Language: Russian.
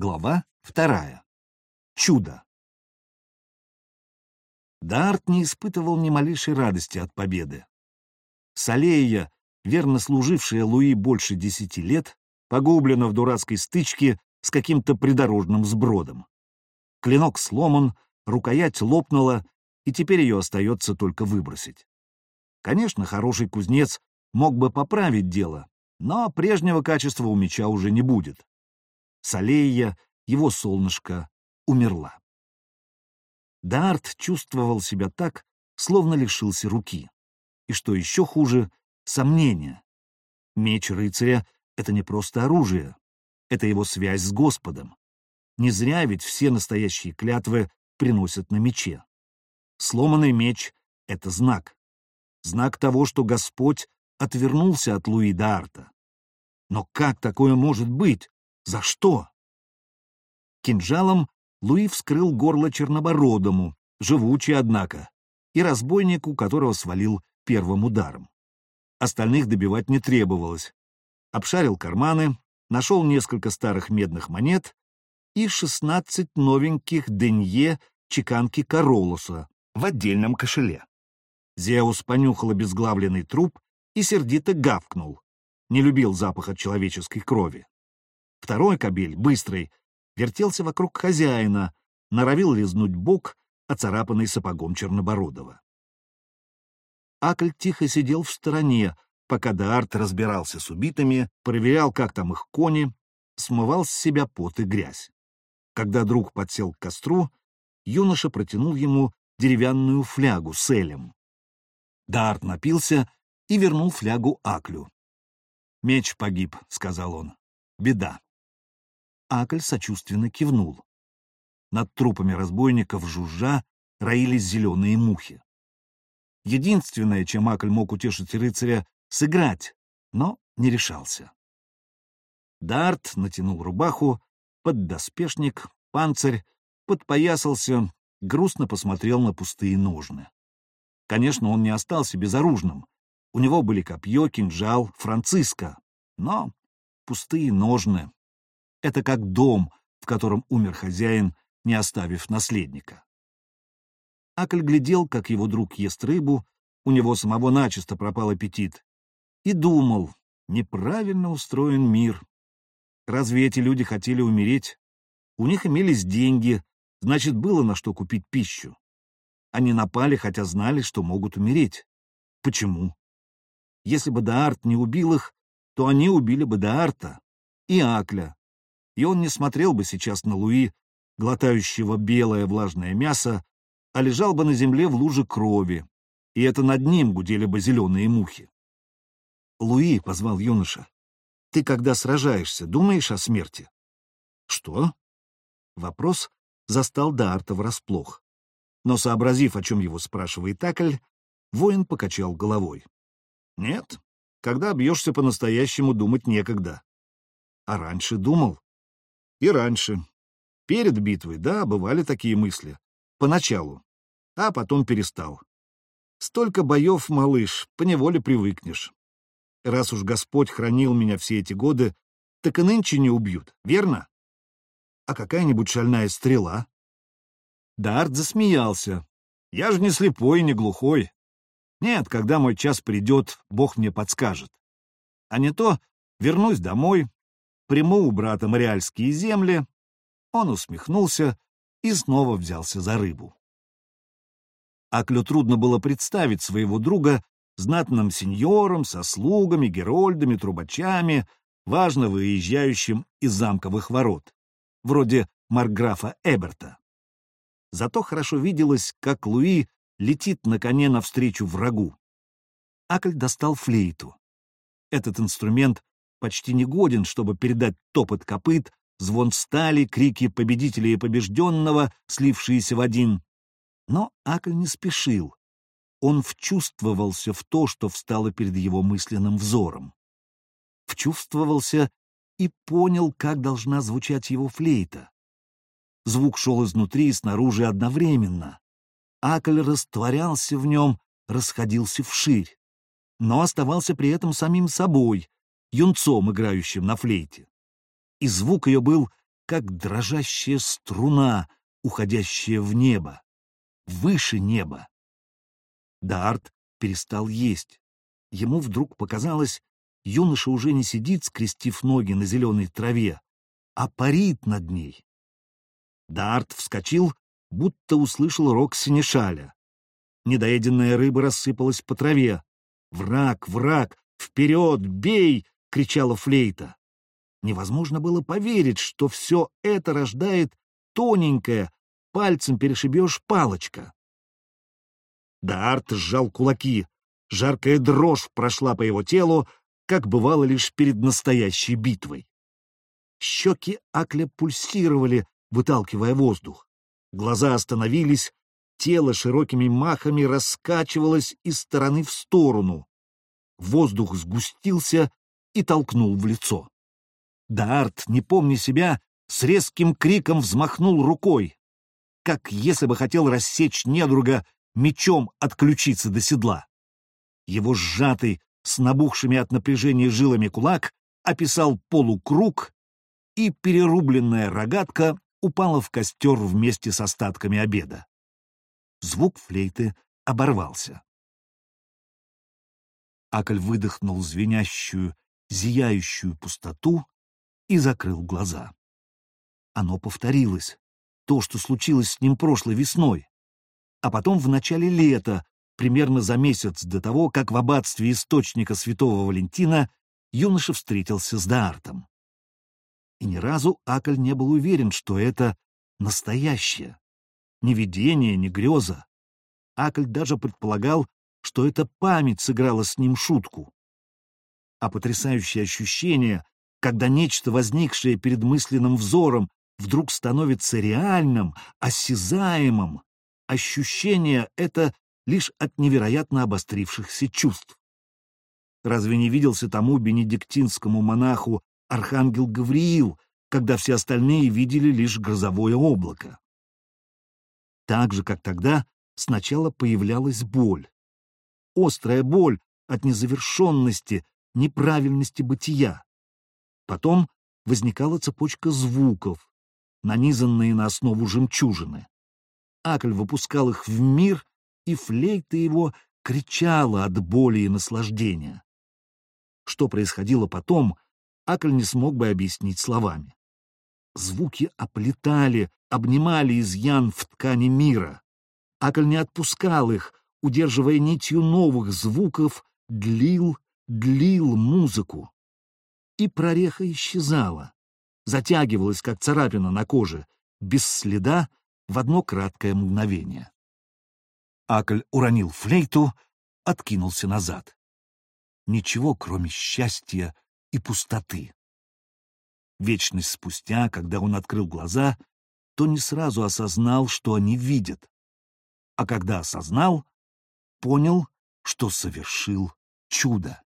Глава вторая. Чудо. Дарт не испытывал ни малейшей радости от победы. Салея, верно служившая Луи больше десяти лет, погублена в дурацкой стычке с каким-то придорожным сбродом. Клинок сломан, рукоять лопнула, и теперь ее остается только выбросить. Конечно, хороший кузнец мог бы поправить дело, но прежнего качества у меча уже не будет. Салея, его солнышко, умерла. Дарт чувствовал себя так, словно лишился руки. И что еще хуже — сомнения. Меч рыцаря — это не просто оружие, это его связь с Господом. Не зря ведь все настоящие клятвы приносят на мече. Сломанный меч — это знак. Знак того, что Господь отвернулся от Луи Дарта. Но как такое может быть? За что? Кинжалом Луи вскрыл горло Чернобородому, живучий, однако, и разбойнику, которого свалил первым ударом. Остальных добивать не требовалось. Обшарил карманы, нашел несколько старых медных монет и шестнадцать новеньких денье чеканки Королоса в отдельном кошеле. Зеус понюхал обезглавленный труп и сердито гавкнул. Не любил запаха человеческой крови. Второй кобель, быстрый, вертелся вокруг хозяина, норовил лизнуть бок, оцарапанный сапогом Чернобородова. Акль тихо сидел в стороне, пока Даарт разбирался с убитыми, проверял, как там их кони, смывал с себя пот и грязь. Когда друг подсел к костру, юноша протянул ему деревянную флягу с элем. Даарт напился и вернул флягу Аклю. «Меч погиб», — сказал он. «Беда». Акль сочувственно кивнул. Над трупами разбойников жужжа роились зеленые мухи. Единственное, чем Акль мог утешить рыцаря, — сыграть, но не решался. Дарт натянул рубаху, поддоспешник, панцирь, подпоясался, грустно посмотрел на пустые ножны. Конечно, он не остался безоружным. У него были копье, кинжал, Франциска, но пустые ножны. Это как дом, в котором умер хозяин, не оставив наследника. Акль глядел, как его друг ест рыбу, у него самого начисто пропал аппетит, и думал, неправильно устроен мир. Разве эти люди хотели умереть? У них имелись деньги, значит, было на что купить пищу. Они напали, хотя знали, что могут умереть. Почему? Если бы Даарт не убил их, то они убили бы Даарта и Акля, и он не смотрел бы сейчас на Луи, глотающего белое влажное мясо, а лежал бы на земле в луже крови, и это над ним гудели бы зеленые мухи. «Луи», — позвал юноша, — «ты, когда сражаешься, думаешь о смерти?» «Что?» Вопрос застал Даарта врасплох. Но, сообразив, о чем его спрашивает Такль, воин покачал головой. «Нет, когда бьешься по-настоящему, думать некогда. А раньше думал. И раньше. Перед битвой, да, бывали такие мысли. Поначалу. А потом перестал. Столько боев, малыш, поневоле привыкнешь. Раз уж Господь хранил меня все эти годы, так и нынче не убьют, верно? А какая-нибудь шальная стрела? Дарт засмеялся. Я же не слепой, не глухой. Нет, когда мой час придет, Бог мне подскажет. А не то вернусь домой, приму у брата мариальские земли, он усмехнулся и снова взялся за рыбу. Аклю трудно было представить своего друга знатным сеньором, со слугами, герольдами, трубачами, важно выезжающим из замковых ворот, вроде марграфа Эберта. Зато хорошо виделось, как Луи летит на коне навстречу врагу. Акль достал флейту. Этот инструмент почти негоден, чтобы передать топот копыт, звон стали, крики победителя и побежденного, слившиеся в один. Но Акль не спешил. Он вчувствовался в то, что встало перед его мысленным взором. Вчувствовался и понял, как должна звучать его флейта. Звук шел изнутри и снаружи одновременно. Акль растворялся в нем, расходился вширь, но оставался при этом самим собой, юнцом, играющим на флейте. И звук ее был как дрожащая струна, уходящая в небо, выше неба. Д'Арт перестал есть. Ему вдруг показалось, юноша уже не сидит, скрестив ноги на зеленой траве, а парит над ней. Д'Арт вскочил, будто услышал рок синешаля. Недоеденная рыба рассыпалась по траве. «Враг, враг! Вперед! Бей!» — кричала флейта. Невозможно было поверить, что все это рождает тоненькая, пальцем перешибешь палочка. Д'Арт сжал кулаки. Жаркая дрожь прошла по его телу, как бывало лишь перед настоящей битвой. Щеки Акля пульсировали, выталкивая воздух. Глаза остановились, тело широкими махами раскачивалось из стороны в сторону. Воздух сгустился и толкнул в лицо. Д'Арт, не помня себя, с резким криком взмахнул рукой, как если бы хотел рассечь недруга мечом отключиться до седла. Его сжатый, с набухшими от напряжения жилами кулак описал полукруг, и перерубленная рогатка упала в костер вместе с остатками обеда. Звук флейты оборвался. Акль выдохнул звенящую, зияющую пустоту и закрыл глаза. Оно повторилось, то, что случилось с ним прошлой весной, а потом в начале лета, примерно за месяц до того, как в аббатстве источника святого Валентина юноша встретился с Даартом. И ни разу Акль не был уверен, что это настоящее. Ни видение, ни греза. Акль даже предполагал, что это память сыграла с ним шутку. А потрясающее ощущение, когда нечто, возникшее перед мысленным взором, вдруг становится реальным, осязаемым, ощущение это лишь от невероятно обострившихся чувств. Разве не виделся тому бенедиктинскому монаху архангел Гавриил, когда все остальные видели лишь грозовое облако? Так же, как тогда, сначала появлялась боль. Острая боль от незавершенности, неправильности бытия. Потом возникала цепочка звуков, нанизанные на основу жемчужины. Акль выпускал их в мир, и флейта его кричала от боли и наслаждения. Что происходило потом, Акль не смог бы объяснить словами. Звуки оплетали, обнимали изъян в ткани мира. Акль не отпускал их, удерживая нитью новых звуков, длил, длил музыку. И прореха исчезала, затягивалась, как царапина на коже, без следа, в одно краткое мгновение. Акль уронил флейту, откинулся назад. Ничего, кроме счастья и пустоты. Вечность спустя, когда он открыл глаза, то не сразу осознал, что они видят. А когда осознал, понял, что совершил чудо.